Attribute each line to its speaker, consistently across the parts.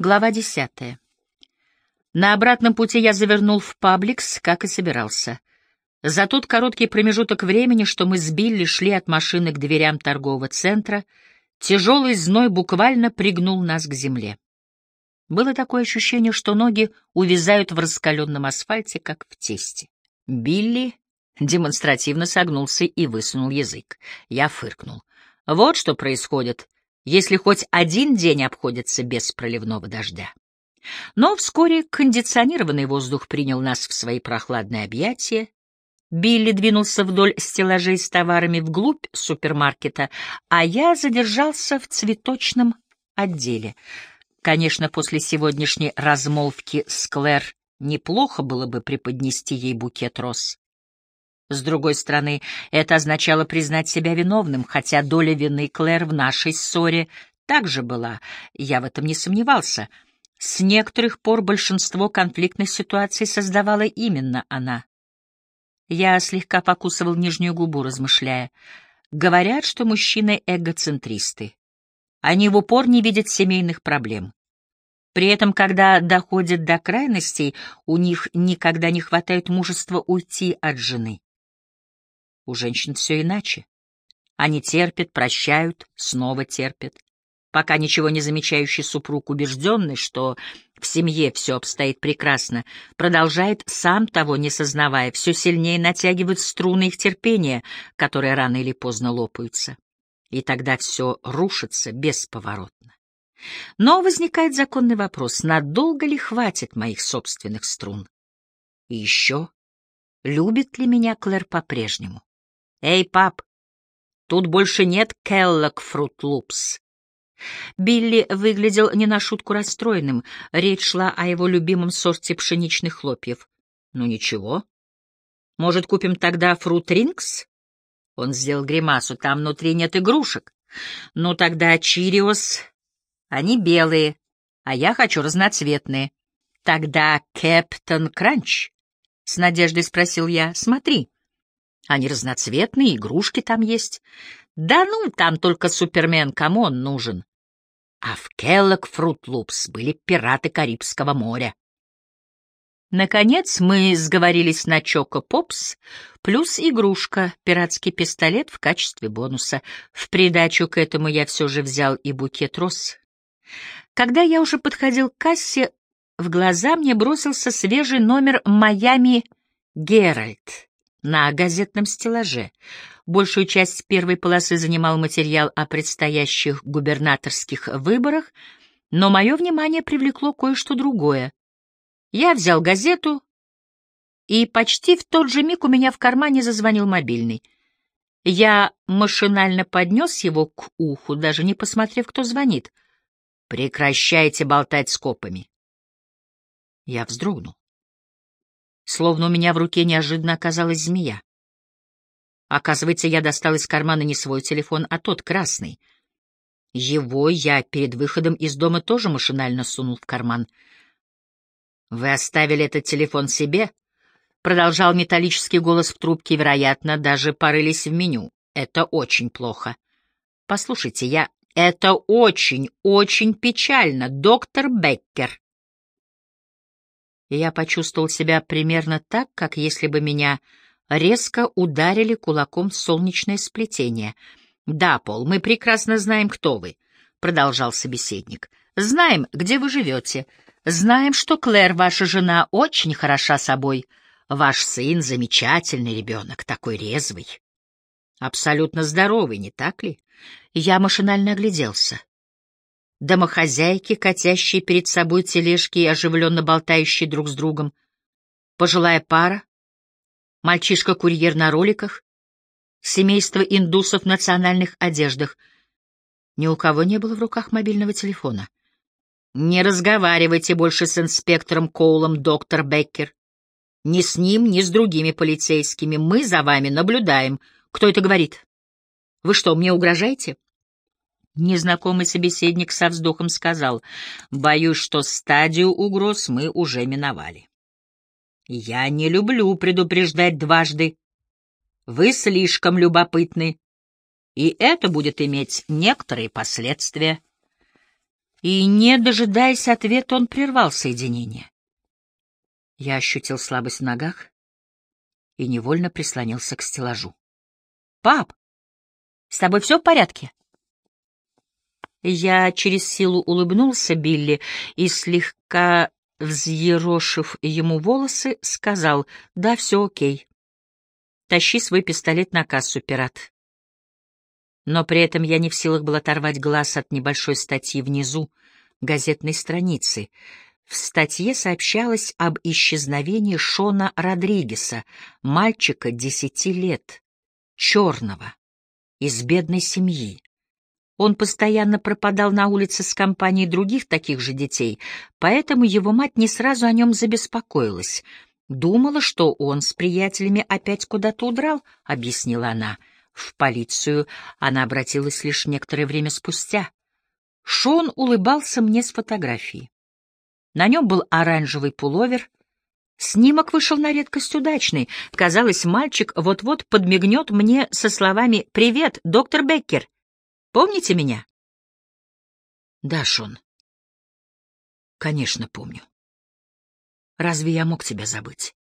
Speaker 1: Глава десятая. На обратном пути я завернул в Пабликс, как и собирался. За тот короткий промежуток времени, что мы с Билли шли от машины к дверям торгового центра, тяжелый зной буквально пригнул нас к земле. Было такое ощущение, что ноги увязают в раскаленном асфальте, как в тесте. Билли демонстративно согнулся и высунул язык. Я фыркнул. Вот что происходит, если хоть один день обходится без проливного дождя. Но вскоре кондиционированный воздух принял нас в свои прохладные объятия. Билли двинулся вдоль стеллажей с товарами вглубь супермаркета, а я задержался в цветочном отделе. Конечно, после сегодняшней размолвки с Клэр неплохо было бы преподнести ей букет роз. С другой стороны, это означало признать себя виновным, хотя доля вины Клэр в нашей ссоре также была, я в этом не сомневался. С некоторых пор большинство конфликтных ситуаций создавала именно она. Я слегка покусывал нижнюю губу, размышляя. Говорят, что мужчины эгоцентристы. Они в упор не видят семейных проблем. При этом, когда доходит до крайностей, у них никогда не хватает мужества уйти от жены. У женщин все иначе. Они терпят, прощают, снова терпят. Пока ничего не замечающий супруг, убежденный, что в семье все обстоит прекрасно, продолжает, сам того не сознавая, все сильнее натягивать струны их терпения, которые рано или поздно лопаются. И тогда все рушится бесповоротно. Но возникает законный вопрос, надолго ли хватит моих собственных струн? И еще, любит ли меня Клэр по-прежнему? «Эй, пап, тут больше нет Келлок Фрут Лупс». Билли выглядел не на шутку расстроенным. Речь шла о его любимом сорте пшеничных хлопьев. «Ну ничего. Может, купим тогда Фрут Рингс?» Он сделал гримасу. «Там внутри нет игрушек. Ну тогда Cheerios. Они белые, а я хочу разноцветные. Тогда Cap'n Crunch?» С надеждой спросил я. «Смотри». Они разноцветные, игрушки там есть. Да ну, там только Супермен, кому он нужен? А в Kellogg Froot Loops были пираты Карибского моря. Наконец мы сговорились на Choco Pops плюс игрушка, пиратский пистолет в качестве бонуса. В придачу к этому я все же взял и букет роз. Когда я уже подходил к кассе, в глаза мне бросился свежий номер «Майами Геральт» на газетном стеллаже. Большую часть первой полосы занимал материал о предстоящих губернаторских выборах, но мое внимание привлекло кое-что другое. Я взял газету, и почти в тот же миг у меня в кармане зазвонил мобильный. Я машинально поднес его к уху, даже не посмотрев, кто звонит. «Прекращайте болтать с копами!» Я вздрогнул словно у меня в руке неожиданно оказалась змея. Оказывается, я достал из кармана не свой телефон, а тот, красный. Его я перед выходом из дома тоже машинально сунул в карман. «Вы оставили этот телефон себе?» — продолжал металлический голос в трубке, вероятно, даже порылись в меню. «Это очень плохо. Послушайте, я... Это очень, очень печально, доктор Беккер и я почувствовал себя примерно так, как если бы меня резко ударили кулаком в солнечное сплетение. «Да, Пол, мы прекрасно знаем, кто вы», — продолжал собеседник. «Знаем, где вы живете. Знаем, что Клэр, ваша жена, очень хороша собой. Ваш сын — замечательный ребенок, такой резвый. Абсолютно здоровый, не так ли?» Я машинально огляделся домохозяйки, катящие перед собой тележки и оживленно болтающие друг с другом, пожилая пара, мальчишка-курьер на роликах, семейство индусов в национальных одеждах. Ни у кого не было в руках мобильного телефона. «Не разговаривайте больше с инспектором Коулом, доктор Беккер. Ни с ним, ни с другими полицейскими. Мы за вами наблюдаем. Кто это говорит? Вы что, мне угрожаете?» Незнакомый собеседник со вздохом сказал, «Боюсь, что стадию угроз мы уже миновали». «Я не люблю предупреждать дважды. Вы слишком любопытны, и это будет иметь некоторые последствия». И, не дожидаясь ответа, он прервал соединение. Я ощутил слабость в ногах и невольно прислонился к стеллажу. «Пап, с тобой все в порядке?» Я через силу улыбнулся Билли и, слегка взъерошив ему волосы, сказал, «Да, все окей. Тащи свой пистолет на кассу, пират». Но при этом я не в силах был оторвать глаз от небольшой статьи внизу газетной страницы. В статье сообщалось об исчезновении Шона Родригеса, мальчика десяти лет, черного, из бедной семьи. Он постоянно пропадал на улице с компанией других таких же детей, поэтому его мать не сразу о нем забеспокоилась. «Думала, что он с приятелями опять куда-то удрал», — объяснила она. В полицию она обратилась лишь некоторое время спустя. Шон улыбался мне с фотографии. На нем был оранжевый пуловер. Снимок вышел на редкость удачный. Казалось, мальчик вот-вот подмигнет мне со словами «Привет, доктор Беккер». Помните меня? Да, Шон. Конечно, помню. Разве я мог тебя забыть?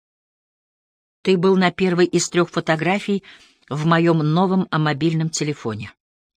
Speaker 1: Ты был на первой из трех фотографий в моем новом мобильном телефоне.